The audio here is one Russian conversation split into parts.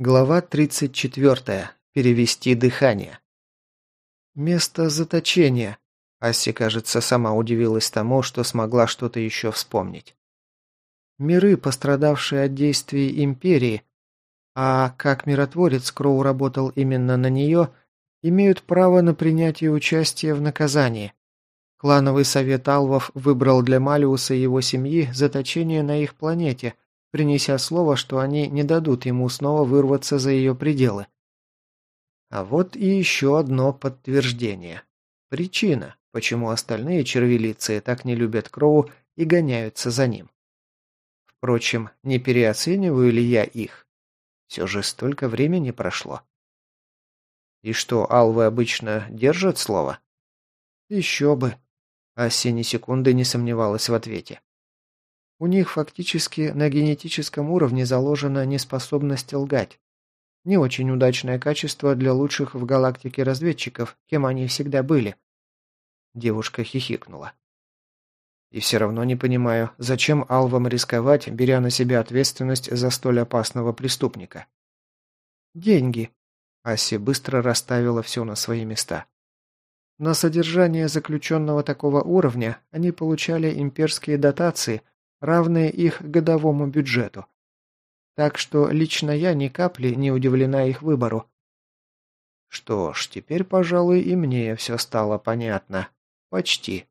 Глава 34. Перевести дыхание. Место заточения. Асси, кажется, сама удивилась тому, что смогла что-то еще вспомнить. Миры, пострадавшие от действий Империи, а как миротворец Кроу работал именно на нее, имеют право на принятие участия в наказании. Клановый совет Алвов выбрал для Малиуса и его семьи заточение на их планете – принеся слово, что они не дадут ему снова вырваться за ее пределы. А вот и еще одно подтверждение. Причина, почему остальные червелицы так не любят Кроу и гоняются за ним. Впрочем, не переоцениваю ли я их? Все же столько времени прошло. И что, алвы обычно держат слово? Еще бы. Асси ни секунды не сомневалась в ответе. У них фактически на генетическом уровне заложена неспособность лгать. Не очень удачное качество для лучших в галактике разведчиков, кем они всегда были. Девушка хихикнула. И все равно не понимаю, зачем Алвам рисковать, беря на себя ответственность за столь опасного преступника. Деньги. Аси быстро расставила все на свои места. На содержание заключенного такого уровня они получали имперские дотации – равные их годовому бюджету. Так что лично я ни капли не удивлена их выбору. Что ж, теперь, пожалуй, и мне все стало понятно. Почти.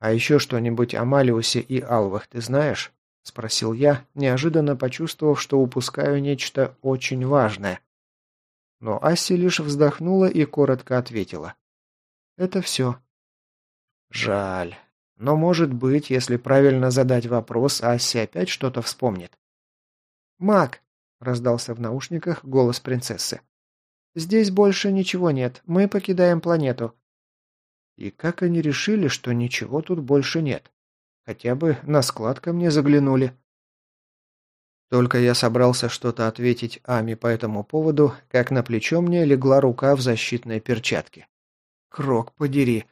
«А еще что-нибудь о Малиусе и Алвах ты знаешь?» – спросил я, неожиданно почувствовав, что упускаю нечто очень важное. Но Аси лишь вздохнула и коротко ответила. «Это все». «Жаль. Но, может быть, если правильно задать вопрос, Асси опять что-то вспомнит. «Маг!» – раздался в наушниках голос принцессы. «Здесь больше ничего нет. Мы покидаем планету». И как они решили, что ничего тут больше нет? Хотя бы на склад ко мне заглянули. Только я собрался что-то ответить Ами по этому поводу, как на плечо мне легла рука в защитной перчатке. Крок подери,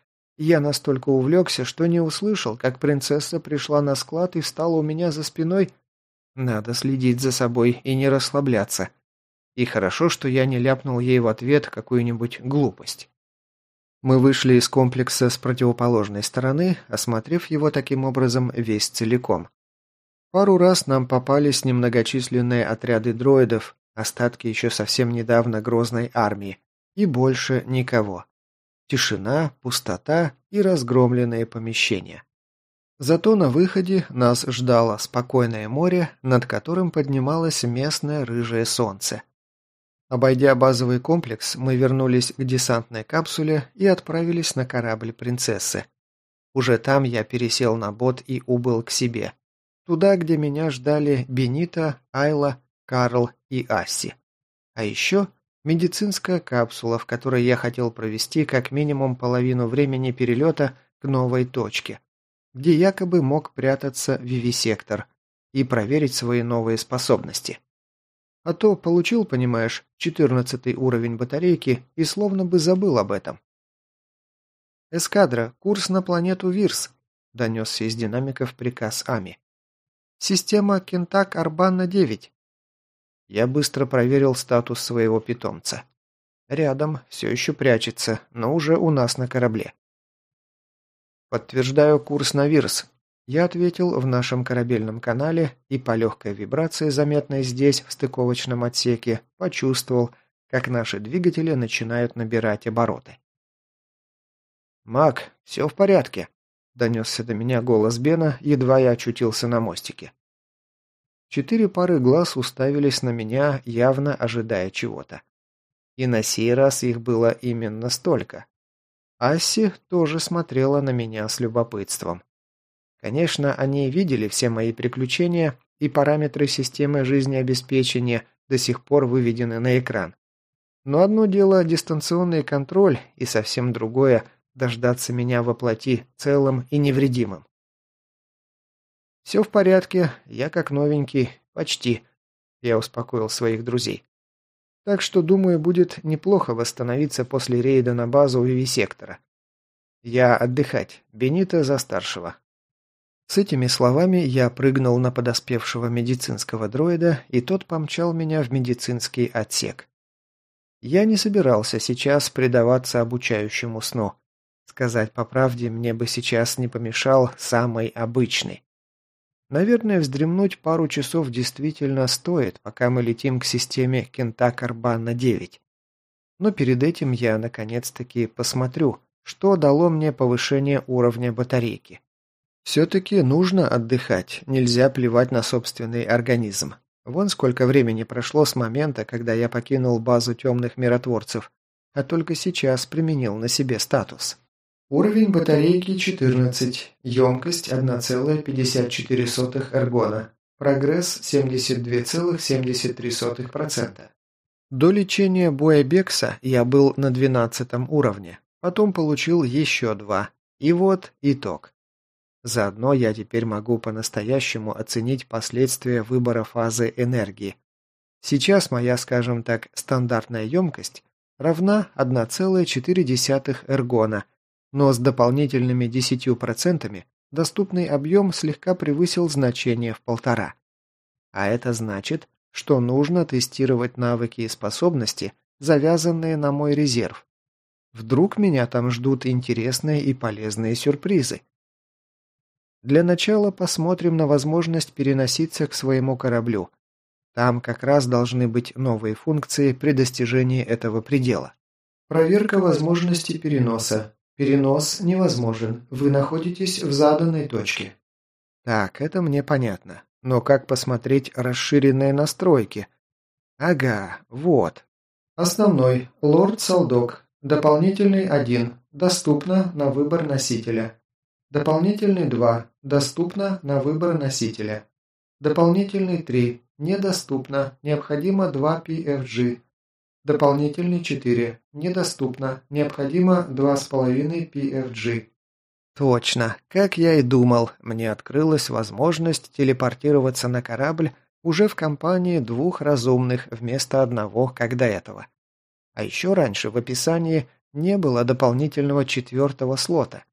я настолько увлекся, что не услышал, как принцесса пришла на склад и встала у меня за спиной. Надо следить за собой и не расслабляться. И хорошо, что я не ляпнул ей в ответ какую-нибудь глупость. Мы вышли из комплекса с противоположной стороны, осмотрев его таким образом весь целиком. Пару раз нам попались немногочисленные отряды дроидов, остатки еще совсем недавно грозной армии, и больше никого. Тишина, пустота и разгромленные помещения. Зато на выходе нас ждало спокойное море, над которым поднималось местное рыжее солнце. Обойдя базовый комплекс, мы вернулись к десантной капсуле и отправились на корабль принцессы. Уже там я пересел на бот и убыл к себе. Туда, где меня ждали Бенита, Айла, Карл и Асси. А еще Медицинская капсула, в которой я хотел провести как минимум половину времени перелета к новой точке, где якобы мог прятаться вивисектор и проверить свои новые способности. А то получил, понимаешь, четырнадцатый уровень батарейки и словно бы забыл об этом. «Эскадра, курс на планету Вирс», – донесся из динамиков приказ Ами. «Система Кентак-Арбанна-9. Я быстро проверил статус своего питомца. Рядом, все еще прячется, но уже у нас на корабле. Подтверждаю курс на Вирс. Я ответил в нашем корабельном канале и по легкой вибрации, заметной здесь, в стыковочном отсеке, почувствовал, как наши двигатели начинают набирать обороты. «Мак, все в порядке», — донесся до меня голос Бена, едва я очутился на мостике. Четыре пары глаз уставились на меня, явно ожидая чего-то. И на сей раз их было именно столько. Асси тоже смотрела на меня с любопытством. Конечно, они видели все мои приключения, и параметры системы жизнеобеспечения до сих пор выведены на экран. Но одно дело дистанционный контроль, и совсем другое – дождаться меня воплоти целым и невредимым. «Все в порядке, я как новенький, почти», – я успокоил своих друзей. «Так что, думаю, будет неплохо восстановиться после рейда на базу Вивисектора. Я отдыхать, Бенита за старшего». С этими словами я прыгнул на подоспевшего медицинского дроида, и тот помчал меня в медицинский отсек. Я не собирался сейчас предаваться обучающему сну. Сказать по правде, мне бы сейчас не помешал самый обычный. Наверное, вздремнуть пару часов действительно стоит, пока мы летим к системе Кентакар-Банна-9. Но перед этим я, наконец-таки, посмотрю, что дало мне повышение уровня батарейки. Все-таки нужно отдыхать, нельзя плевать на собственный организм. Вон сколько времени прошло с момента, когда я покинул базу темных миротворцев, а только сейчас применил на себе статус. Уровень батарейки 14, емкость 1,54 эргона, прогресс 72,73%. До лечения Боябекса я был на 12 уровне, потом получил еще два, и вот итог. Заодно я теперь могу по-настоящему оценить последствия выбора фазы энергии. Сейчас моя, скажем так, стандартная емкость равна 1,4 эргона, но с дополнительными 10% доступный объем слегка превысил значение в полтора. А это значит, что нужно тестировать навыки и способности, завязанные на мой резерв. Вдруг меня там ждут интересные и полезные сюрпризы. Для начала посмотрим на возможность переноситься к своему кораблю. Там как раз должны быть новые функции при достижении этого предела. Проверка возможности переноса. Перенос невозможен. Вы находитесь в заданной точке. Так, это мне понятно. Но как посмотреть расширенные настройки? Ага, вот. Основной. Лорд Салдок. Дополнительный 1. Доступно на выбор носителя. Дополнительный 2. Доступно на выбор носителя. Дополнительный 3. Недоступно. Необходимо 2 PFG. Дополнительный 4. Недоступно. Необходимо 2,5 PFG. Точно. Как я и думал, мне открылась возможность телепортироваться на корабль уже в компании двух разумных вместо одного, как до этого. А еще раньше в описании не было дополнительного четвертого слота.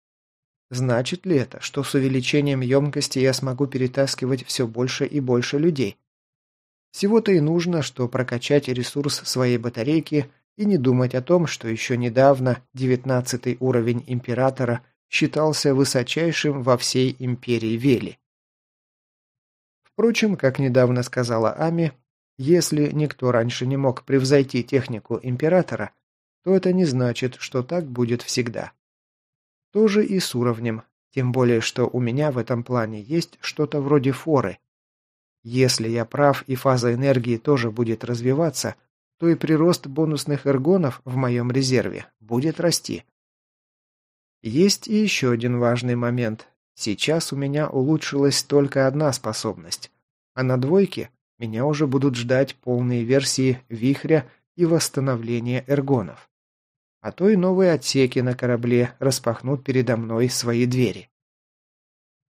Значит ли это, что с увеличением емкости я смогу перетаскивать все больше и больше людей? Всего-то и нужно, что прокачать ресурс своей батарейки и не думать о том, что еще недавно девятнадцатый уровень Императора считался высочайшим во всей Империи Вели. Впрочем, как недавно сказала Ами, если никто раньше не мог превзойти технику Императора, то это не значит, что так будет всегда. Тоже и с уровнем, тем более, что у меня в этом плане есть что-то вроде форы. Если я прав и фаза энергии тоже будет развиваться, то и прирост бонусных эргонов в моем резерве будет расти. Есть и еще один важный момент. Сейчас у меня улучшилась только одна способность, а на двойке меня уже будут ждать полные версии вихря и восстановления эргонов а то и новые отсеки на корабле распахнут передо мной свои двери.